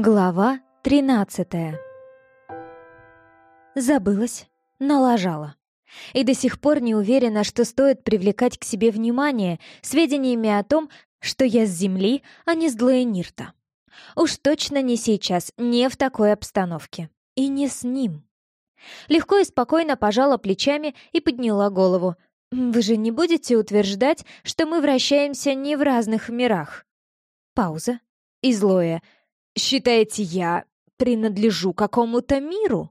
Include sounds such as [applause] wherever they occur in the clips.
Глава тринадцатая Забылась, налажала. И до сих пор не уверена, что стоит привлекать к себе внимание сведениями о том, что я с Земли, а не с Глаенирта. Уж точно не сейчас, не в такой обстановке. И не с ним. Легко и спокойно пожала плечами и подняла голову. «Вы же не будете утверждать, что мы вращаемся не в разных мирах?» Пауза. И злое. «Считаете, я принадлежу какому-то миру?»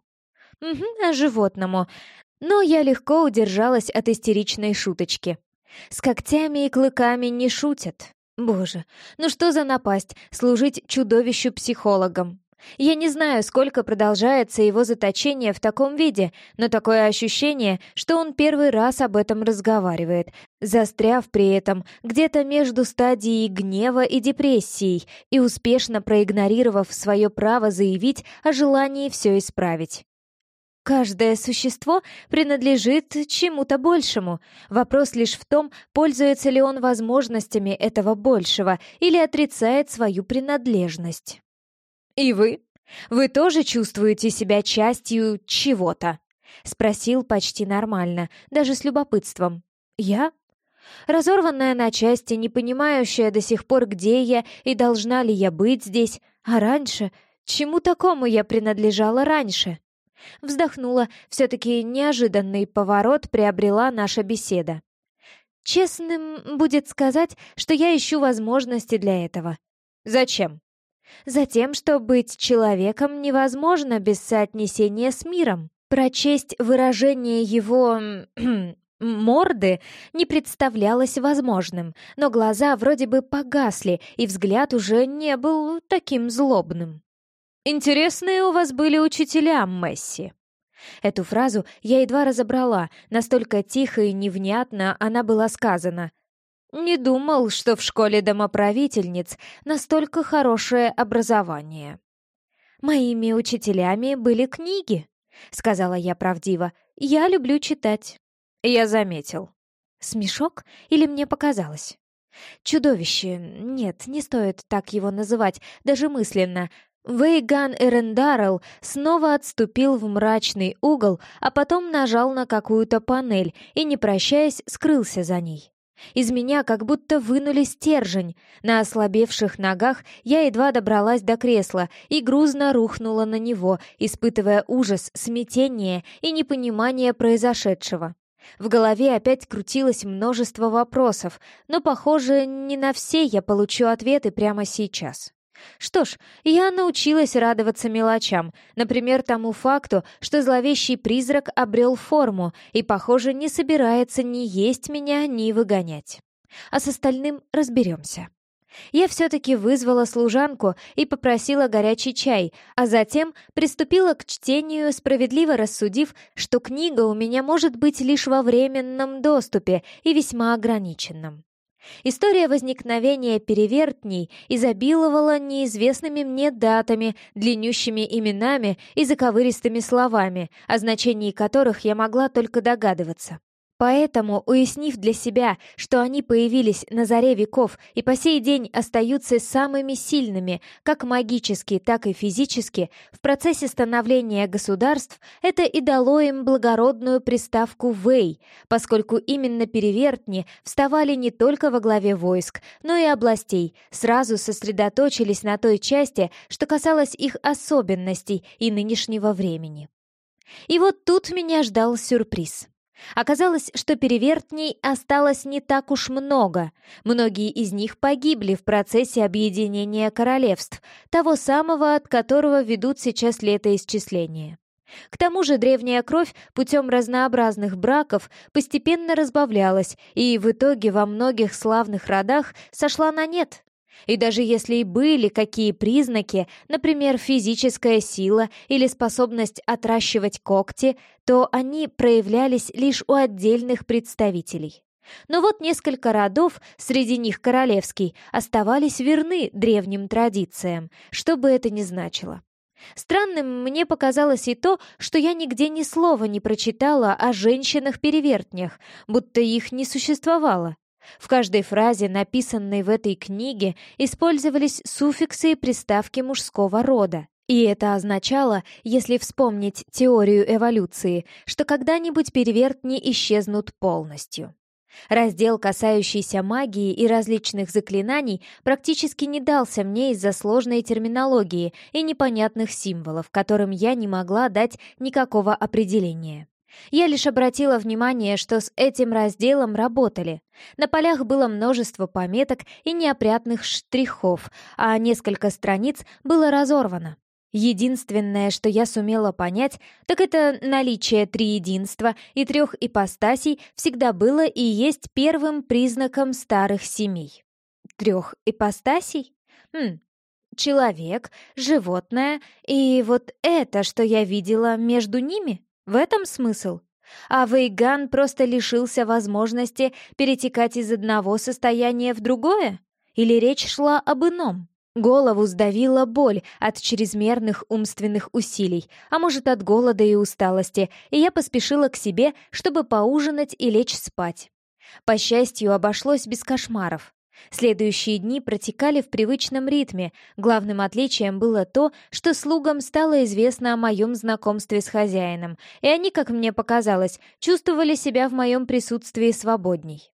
«Угу, животному. Но я легко удержалась от истеричной шуточки. С когтями и клыками не шутят. Боже, ну что за напасть служить чудовищу психологом? Я не знаю, сколько продолжается его заточение в таком виде, но такое ощущение, что он первый раз об этом разговаривает, застряв при этом где-то между стадией гнева и депрессией и успешно проигнорировав свое право заявить о желании все исправить. Каждое существо принадлежит чему-то большему. Вопрос лишь в том, пользуется ли он возможностями этого большего или отрицает свою принадлежность. «И вы? Вы тоже чувствуете себя частью чего-то?» — спросил почти нормально, даже с любопытством. «Я?» Разорванная на части, не понимающая до сих пор, где я и должна ли я быть здесь, а раньше, чему такому я принадлежала раньше? Вздохнула, все-таки неожиданный поворот приобрела наша беседа. Честным будет сказать, что я ищу возможности для этого. Зачем? Затем, что быть человеком невозможно без соотнесения с миром. Прочесть выражение его [clears throat] морды не представлялось возможным, но глаза вроде бы погасли, и взгляд уже не был таким злобным. «Интересные у вас были учителя, Месси». Эту фразу я едва разобрала, настолько тихо и невнятно она была сказана. Не думал, что в школе домоправительниц настолько хорошее образование. «Моими учителями были книги», — сказала я правдиво. «Я люблю читать». Я заметил. Смешок или мне показалось? Чудовище. Нет, не стоит так его называть, даже мысленно. Вейган Эрендарл снова отступил в мрачный угол, а потом нажал на какую-то панель и, не прощаясь, скрылся за ней. Из меня как будто вынули стержень. На ослабевших ногах я едва добралась до кресла и грузно рухнула на него, испытывая ужас, смятение и непонимание произошедшего. В голове опять крутилось множество вопросов, но, похоже, не на все я получу ответы прямо сейчас. Что ж, я научилась радоваться мелочам, например, тому факту, что зловещий призрак обрел форму и, похоже, не собирается ни есть меня, ни выгонять. А с остальным разберемся. Я все-таки вызвала служанку и попросила горячий чай, а затем приступила к чтению, справедливо рассудив, что книга у меня может быть лишь во временном доступе и весьма ограниченном. История возникновения перевертней изобиловала неизвестными мне датами, длиннющими именами и заковыристыми словами, о значении которых я могла только догадываться. Поэтому, уяснив для себя, что они появились на заре веков и по сей день остаются самыми сильными, как магически, так и физически, в процессе становления государств, это и дало им благородную приставку «вэй», поскольку именно перевертни вставали не только во главе войск, но и областей, сразу сосредоточились на той части, что касалось их особенностей и нынешнего времени. И вот тут меня ждал сюрприз. Оказалось, что перевертней осталось не так уж много. Многие из них погибли в процессе объединения королевств, того самого, от которого ведут сейчас летоисчисления. К тому же древняя кровь путем разнообразных браков постепенно разбавлялась и в итоге во многих славных родах сошла на нет. И даже если и были какие признаки, например, физическая сила или способность отращивать когти, то они проявлялись лишь у отдельных представителей. Но вот несколько родов, среди них королевский, оставались верны древним традициям, что бы это ни значило. Странным мне показалось и то, что я нигде ни слова не прочитала о женщинах-перевертнях, будто их не существовало. В каждой фразе, написанной в этой книге, использовались суффиксы и приставки мужского рода. И это означало, если вспомнить теорию эволюции, что когда-нибудь перевертни исчезнут полностью. Раздел, касающийся магии и различных заклинаний, практически не дался мне из-за сложной терминологии и непонятных символов, которым я не могла дать никакого определения. Я лишь обратила внимание, что с этим разделом работали. На полях было множество пометок и неопрятных штрихов, а несколько страниц было разорвано. Единственное, что я сумела понять, так это наличие триединства и трех ипостасей всегда было и есть первым признаком старых семей. Трех ипостасей? Хм, человек, животное и вот это, что я видела между ними? В этом смысл? А Вейган просто лишился возможности перетекать из одного состояния в другое? Или речь шла об ином? Голову сдавила боль от чрезмерных умственных усилий, а может от голода и усталости, и я поспешила к себе, чтобы поужинать и лечь спать. По счастью, обошлось без кошмаров. Следующие дни протекали в привычном ритме. Главным отличием было то, что слугам стало известно о моем знакомстве с хозяином, и они, как мне показалось, чувствовали себя в моем присутствии свободней.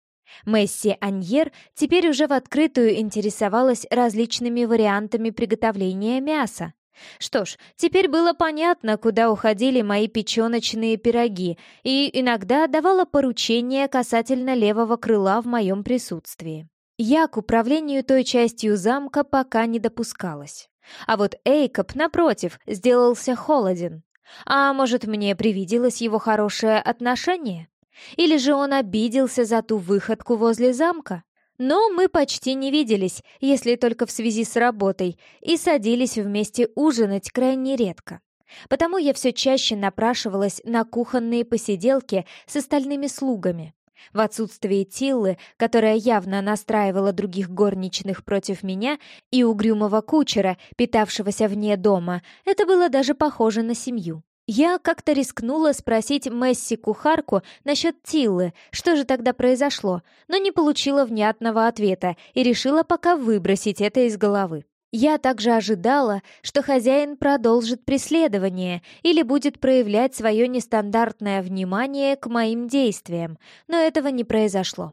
Месси Аньер теперь уже в открытую интересовалась различными вариантами приготовления мяса. Что ж, теперь было понятно, куда уходили мои печеночные пироги, и иногда давала поручения касательно левого крыла в моем присутствии. Я к управлению той частью замка пока не допускалась. А вот Эйкоп, напротив, сделался холоден. А может, мне привиделось его хорошее отношение? Или же он обиделся за ту выходку возле замка? Но мы почти не виделись, если только в связи с работой, и садились вместе ужинать крайне редко. Потому я все чаще напрашивалась на кухонные посиделки с остальными слугами. В отсутствие Тиллы, которая явно настраивала других горничных против меня, и угрюмого кучера, питавшегося вне дома, это было даже похоже на семью. Я как-то рискнула спросить Месси-кухарку насчет Тиллы, что же тогда произошло, но не получила внятного ответа и решила пока выбросить это из головы. Я также ожидала, что хозяин продолжит преследование или будет проявлять свое нестандартное внимание к моим действиям, но этого не произошло.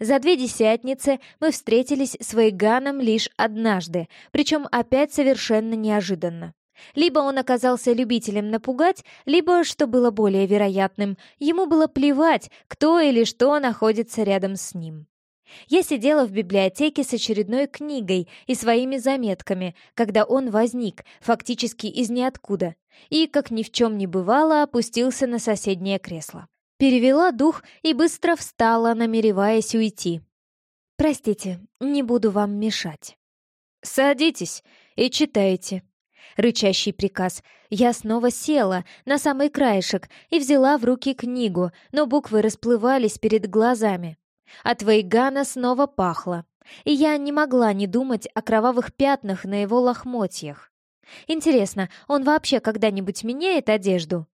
За две десятницы мы встретились с Вейганом лишь однажды, причем опять совершенно неожиданно. Либо он оказался любителем напугать, либо, что было более вероятным, ему было плевать, кто или что находится рядом с ним. Я сидела в библиотеке с очередной книгой и своими заметками, когда он возник, фактически из ниоткуда, и, как ни в чем не бывало, опустился на соседнее кресло. Перевела дух и быстро встала, намереваясь уйти. «Простите, не буду вам мешать». «Садитесь и читайте», Рычащий приказ. Я снова села на самый краешек и взяла в руки книгу, но буквы расплывались перед глазами. От Вейгана снова пахло, и я не могла не думать о кровавых пятнах на его лохмотьях. Интересно, он вообще когда-нибудь меняет одежду?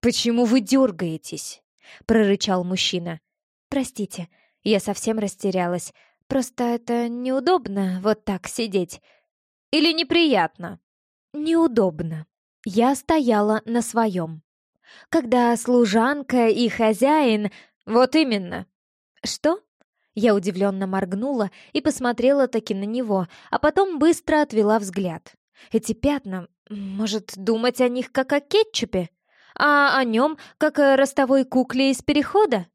«Почему вы дергаетесь?» — прорычал мужчина. «Простите, я совсем растерялась. Просто это неудобно вот так сидеть. Или неприятно?» «Неудобно». Я стояла на своем. Когда служанка и хозяин... Вот именно, «Что?» Я удивленно моргнула и посмотрела таки на него, а потом быстро отвела взгляд. Эти пятна, может, думать о них как о кетчупе? А о нем как о ростовой кукле из перехода?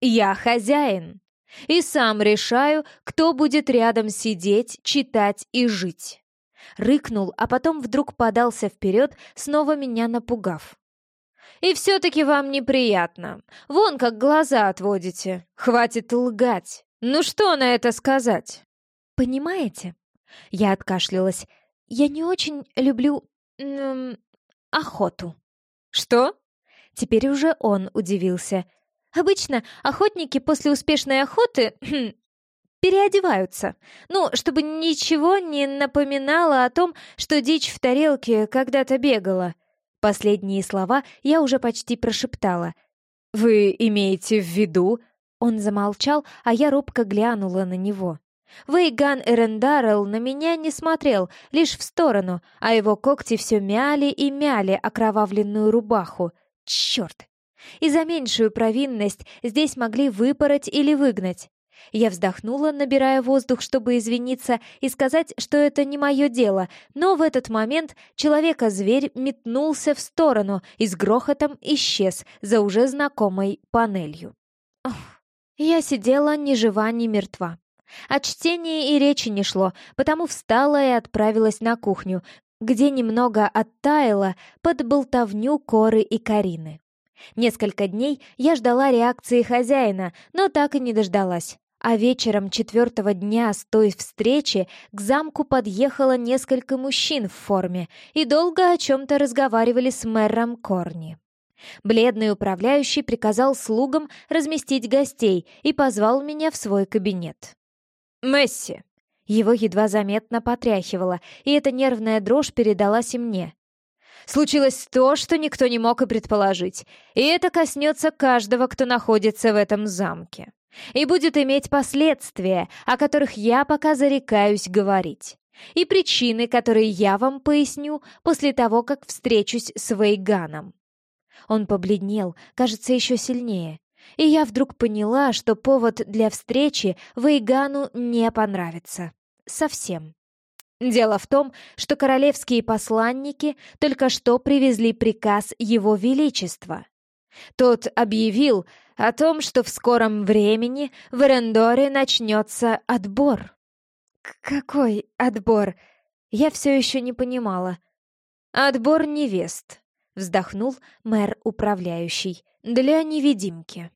Я хозяин. И сам решаю, кто будет рядом сидеть, читать и жить. Рыкнул, а потом вдруг подался вперед, снова меня напугав. И все-таки вам неприятно. Вон как глаза отводите. Хватит лгать. Ну что на это сказать? Понимаете? Я откашлялась. Я не очень люблю... Эм, охоту. Что? Теперь уже он удивился. Обычно охотники после успешной охоты хм, переодеваются. Ну, чтобы ничего не напоминало о том, что дичь в тарелке когда-то бегала. Последние слова я уже почти прошептала. «Вы имеете в виду?» Он замолчал, а я робко глянула на него. Вейган Эрендарел на меня не смотрел, лишь в сторону, а его когти все мяли и мяли окровавленную рубаху. Черт! И за меньшую провинность здесь могли выпороть или выгнать. Я вздохнула, набирая воздух, чтобы извиниться и сказать, что это не мое дело, но в этот момент человека-зверь метнулся в сторону и с грохотом исчез за уже знакомой панелью. Ох, я сидела ни жива, ни мертва. О чтении и речи не шло, потому встала и отправилась на кухню, где немного оттаяла под болтовню Коры и Карины. Несколько дней я ждала реакции хозяина, но так и не дождалась. А вечером четвертого дня с той встречи к замку подъехало несколько мужчин в форме и долго о чем-то разговаривали с мэром Корни. Бледный управляющий приказал слугам разместить гостей и позвал меня в свой кабинет. «Месси!» Его едва заметно потряхивало, и эта нервная дрожь передалась и мне. Случилось то, что никто не мог и предположить, и это коснется каждого, кто находится в этом замке и будет иметь последствия, о которых я пока зарекаюсь говорить. И причины, которые я вам поясню после того, как встречусь с Вейганом. Он побледнел, кажется, еще сильнее. И я вдруг поняла, что повод для встречи Вейгану не понравится. Совсем. Дело в том, что королевские посланники только что привезли приказ Его Величества. Тот объявил, о том, что в скором времени в Эрендоре начнется отбор. «Какой отбор?» Я все еще не понимала. «Отбор невест», — вздохнул мэр-управляющий, — «для невидимки».